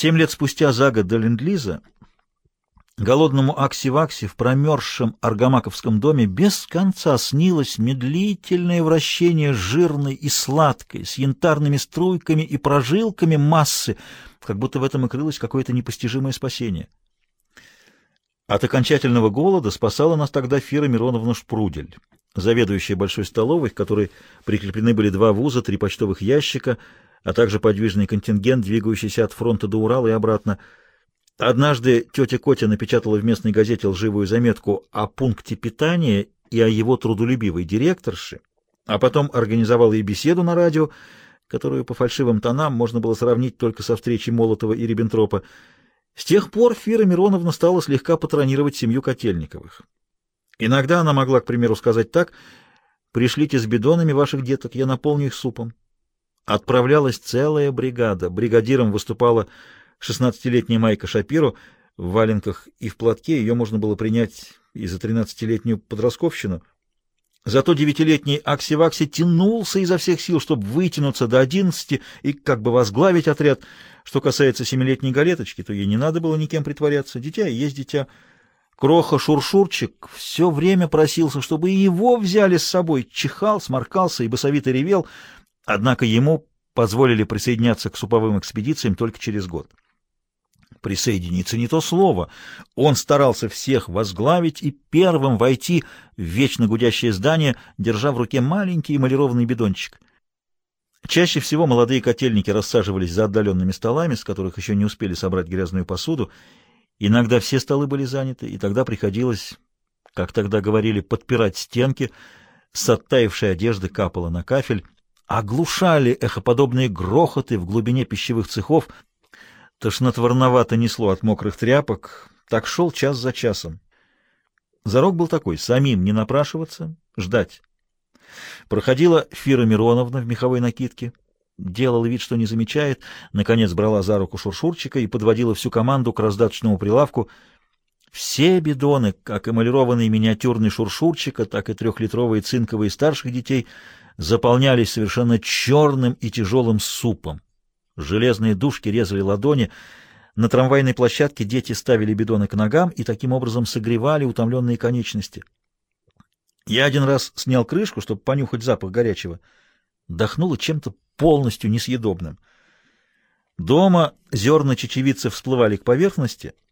Семь лет спустя за год до Ленд-Лиза голодному Акси-Вакси в промерзшем аргамаковском доме без конца снилось медлительное вращение жирной и сладкой, с янтарными струйками и прожилками массы, как будто в этом и крылось какое-то непостижимое спасение. От окончательного голода спасала нас тогда Фира Мироновна Шпрудель, заведующая большой столовой, к которой прикреплены были два вуза, три почтовых ящика, а также подвижный контингент, двигающийся от фронта до Урала и обратно. Однажды тетя Котя напечатала в местной газете лживую заметку о пункте питания и о его трудолюбивой директорше, а потом организовала и беседу на радио, которую по фальшивым тонам можно было сравнить только со встречей Молотова и Риббентропа. С тех пор Фира Мироновна стала слегка патронировать семью Котельниковых. Иногда она могла, к примеру, сказать так «Пришлите с бидонами ваших деток, я наполню их супом». Отправлялась целая бригада. Бригадиром выступала 16-летняя Майка Шапиро. В валенках и в платке ее можно было принять и за 13-летнюю подростковщину. Зато девятилетний Акси-Вакси тянулся изо всех сил, чтобы вытянуться до одиннадцати и как бы возглавить отряд. Что касается семилетней галеточки, то ей не надо было никем притворяться. Дитя и есть дитя. Кроха Шуршурчик все время просился, чтобы его взяли с собой. Чихал, сморкался и басовито ревел — Однако ему позволили присоединяться к суповым экспедициям только через год. Присоединиться не то слово. Он старался всех возглавить и первым войти в вечно гудящее здание, держа в руке маленький эмалированный бидончик. Чаще всего молодые котельники рассаживались за отдаленными столами, с которых еще не успели собрать грязную посуду. Иногда все столы были заняты, и тогда приходилось, как тогда говорили, подпирать стенки, с оттаившей одежды капала на кафель, оглушали эхоподобные грохоты в глубине пищевых цехов. Тошнотворновато несло от мокрых тряпок. Так шел час за часом. Зарок был такой — самим не напрашиваться, ждать. Проходила Фира Мироновна в меховой накидке, делала вид, что не замечает, наконец брала за руку Шуршурчика и подводила всю команду к раздаточному прилавку. Все бидоны, как эмалированные миниатюрные Шуршурчика, так и трехлитровые цинковые старших детей — заполнялись совершенно черным и тяжелым супом. Железные дужки резали ладони. На трамвайной площадке дети ставили бидоны к ногам и таким образом согревали утомленные конечности. Я один раз снял крышку, чтобы понюхать запах горячего. Дохнуло чем-то полностью несъедобным. Дома зерна чечевицы всплывали к поверхности —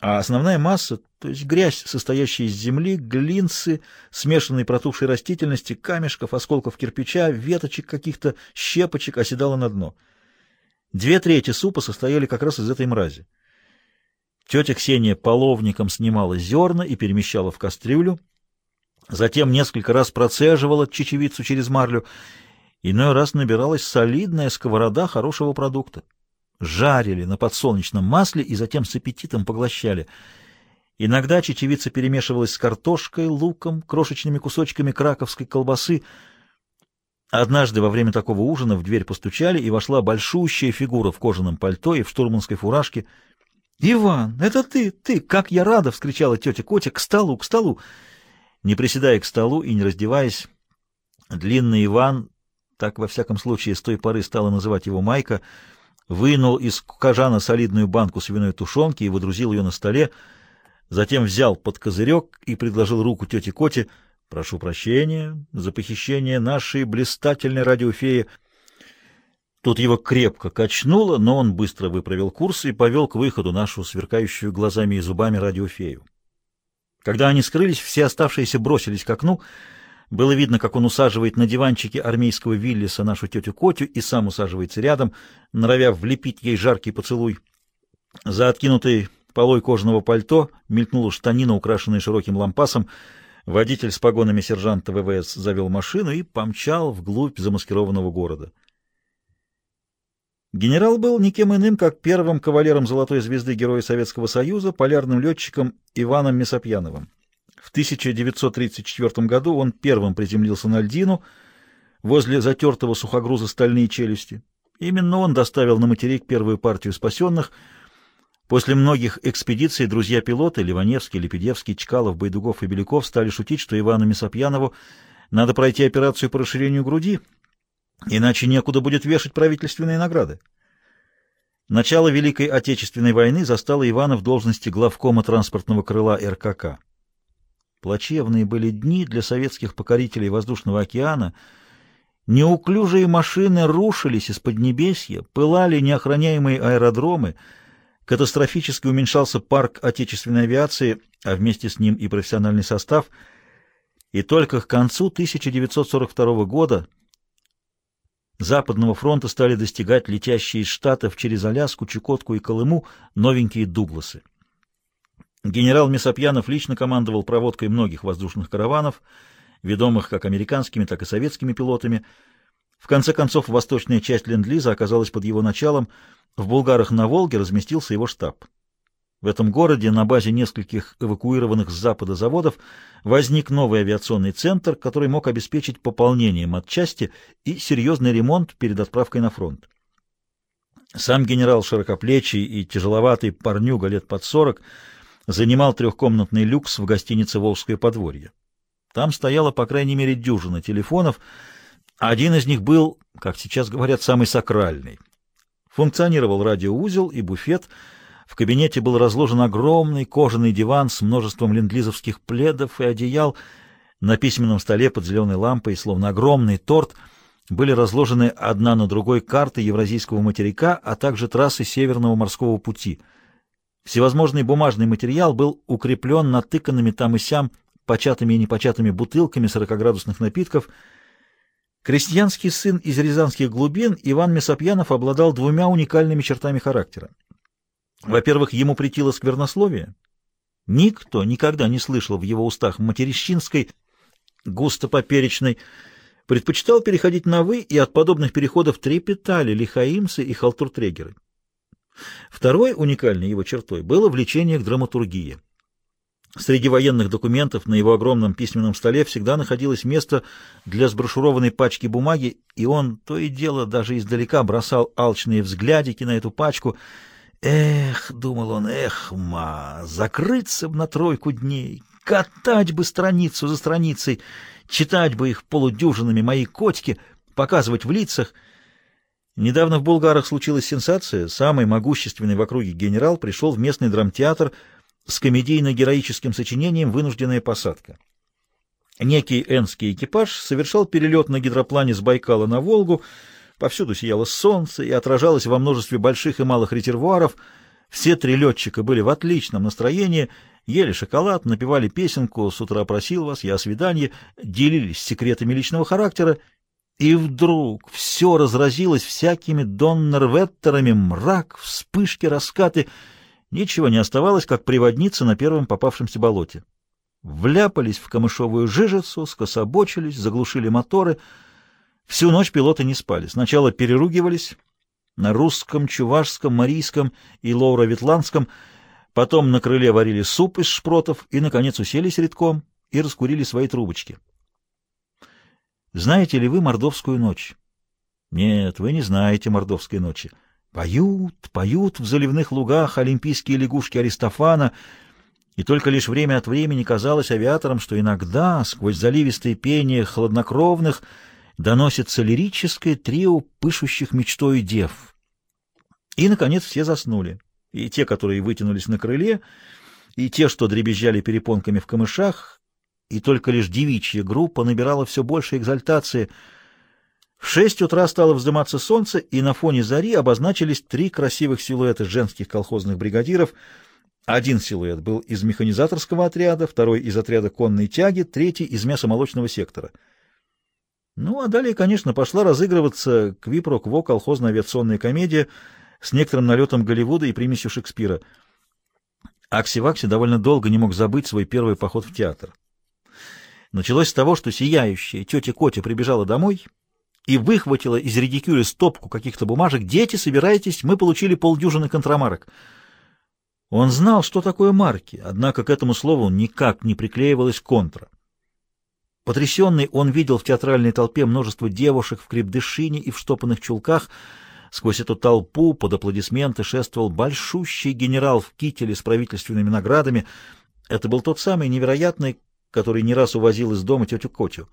а основная масса, то есть грязь, состоящая из земли, глинцы, смешанной протухшей растительности, камешков, осколков кирпича, веточек каких-то, щепочек, оседала на дно. Две трети супа состояли как раз из этой мрази. Тетя Ксения половником снимала зерна и перемещала в кастрюлю, затем несколько раз процеживала чечевицу через марлю, иной раз набиралась солидная сковорода хорошего продукта жарили на подсолнечном масле и затем с аппетитом поглощали. Иногда чечевица перемешивалась с картошкой, луком, крошечными кусочками краковской колбасы. Однажды во время такого ужина в дверь постучали, и вошла большущая фигура в кожаном пальто и в штурманской фуражке. «Иван, это ты, ты! Как я рада!» — вскричала тетя Котя. «К столу, к столу!» Не приседая к столу и не раздеваясь, длинный Иван, так во всяком случае с той поры стала называть его Майка, — вынул из кожана солидную банку свиной тушенки и выдрузил ее на столе, затем взял под козырек и предложил руку тете Коте «Прошу прощения за похищение нашей блистательной радиофеи». Тут его крепко качнуло, но он быстро выправил курс и повел к выходу нашу сверкающую глазами и зубами радиофею. Когда они скрылись, все оставшиеся бросились к окну — было видно, как он усаживает на диванчике армейского Виллиса нашу тетю Котю и сам усаживается рядом, норовя влепить ей жаркий поцелуй. За откинутой полой кожаного пальто мелькнула штанина, украшенная широким лампасом. Водитель с погонами сержанта ВВС завел машину и помчал вглубь замаскированного города. Генерал был никем иным, как первым кавалером Золотой звезды Героя Советского Союза, полярным летчиком Иваном Месопьяновым. В 1934 году он первым приземлился на льдину возле затертого сухогруза стальные челюсти. Именно он доставил на материк первую партию спасенных. После многих экспедиций друзья-пилоты Ливаневский, Лепедевский, Чкалов, Байдугов и Беляков стали шутить, что Ивану Месопьянову надо пройти операцию по расширению груди, иначе некуда будет вешать правительственные награды. Начало Великой Отечественной войны застало Ивана в должности главкома транспортного крыла РКК. Плачевные были дни для советских покорителей воздушного океана. Неуклюжие машины рушились из Поднебесья, пылали неохраняемые аэродромы, катастрофически уменьшался парк отечественной авиации, а вместе с ним и профессиональный состав, и только к концу 1942 года Западного фронта стали достигать летящие из Штатов через Аляску, Чукотку и Колыму новенькие «Дугласы». Генерал Месопьянов лично командовал проводкой многих воздушных караванов, ведомых как американскими, так и советскими пилотами. В конце концов, восточная часть Ленд-Лиза оказалась под его началом, в Булгарах на Волге разместился его штаб. В этом городе на базе нескольких эвакуированных с запада заводов возник новый авиационный центр, который мог обеспечить пополнение матчасти и серьезный ремонт перед отправкой на фронт. Сам генерал широкоплечий и тяжеловатый парнюга лет под сорок занимал трехкомнатный люкс в гостинице «Волжское подворье». Там стояло, по крайней мере, дюжина телефонов. Один из них был, как сейчас говорят, самый сакральный. Функционировал радиоузел и буфет — в кабинете был разложен огромный кожаный диван с множеством лендлизовских пледов и одеял. На письменном столе под зеленой лампой, словно огромный торт, были разложены одна на другой карты Евразийского материка, а также трассы Северного морского пути. Всевозможный бумажный материал был укреплен натыканными там и сям початыми и непочатыми бутылками сорокоградусных напитков. Крестьянский сын из рязанских глубин Иван Месопьянов обладал двумя уникальными чертами характера. Во-первых, ему претило сквернословие. Никто никогда не слышал в его устах материщинской, густо поперечной, предпочитал переходить на «вы», и от подобных переходов трепетали лихаимцы и халтуртрегеры. Второй уникальной его чертой было влечение к драматургии. Среди военных документов на его огромном письменном столе всегда находилось место для сброшурованной пачки бумаги, и он то и дело даже издалека бросал алчные взглядики на эту пачку — Эх, думал он, эх, ма, закрыться бы на тройку дней, катать бы страницу за страницей, читать бы их полудюжинами мои котики, показывать в лицах. Недавно в Булгарах случилась сенсация. Самый могущественный в округе генерал пришел в местный драмтеатр с комедийно-героическим сочинением «Вынужденная посадка». Некий энский экипаж совершал перелет на гидроплане с Байкала на Волгу, Повсюду сияло солнце и отражалось во множестве больших и малых резервуаров. Все три летчика были в отличном настроении, ели шоколад, напевали песенку «С утра просил вас, я о свидании», делились секретами личного характера, и вдруг все разразилось всякими доннерветтерами, мрак, вспышки, раскаты. Ничего не оставалось, как приводниться на первом попавшемся болоте. Вляпались в камышовую жижицу, скособочились, заглушили моторы — Всю ночь пилоты не спали. Сначала переругивались на русском, чувашском, марийском и лоуро-ветландском, потом на крыле варили суп из шпротов и, наконец, уселись редком и раскурили свои трубочки. Знаете ли вы мордовскую ночь? Нет, вы не знаете мордовской ночи. Поют, поют в заливных лугах олимпийские лягушки Аристофана, и только лишь время от времени казалось авиаторам, что иногда сквозь заливистые пения хладнокровных доносится лирическое трио пышущих мечтой дев. И, наконец, все заснули. И те, которые вытянулись на крыле, и те, что дребезжали перепонками в камышах, и только лишь девичья группа набирала все больше экзальтации. В шесть утра стало вздыматься солнце, и на фоне зари обозначились три красивых силуэта женских колхозных бригадиров. Один силуэт был из механизаторского отряда, второй из отряда конной тяги, третий из мясомолочного сектора — ну, а далее, конечно, пошла разыгрываться квипрокво колхозно-авиационная комедия с некоторым налетом Голливуда и примесью Шекспира. Акси-Вакси довольно долго не мог забыть свой первый поход в театр. Началось с того, что сияющая тетя Котя прибежала домой и выхватила из редикюля стопку каких-то бумажек. «Дети, собирайтесь, мы получили полдюжины контрамарок». Он знал, что такое марки, однако к этому слову никак не приклеивалась контра. Потрясенный, он видел в театральной толпе множество девушек в крепдышине и в штопанных чулках. Сквозь эту толпу под аплодисменты шествовал большущий генерал в кителе с правительственными наградами. Это был тот самый невероятный, который не раз увозил из дома тетю Котю.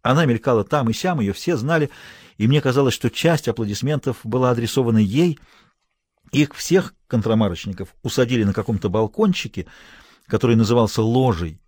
Она мелькала там и сям, ее все знали, и мне казалось, что часть аплодисментов была адресована ей. Их всех контрамарочников усадили на каком-то балкончике, который назывался ложей,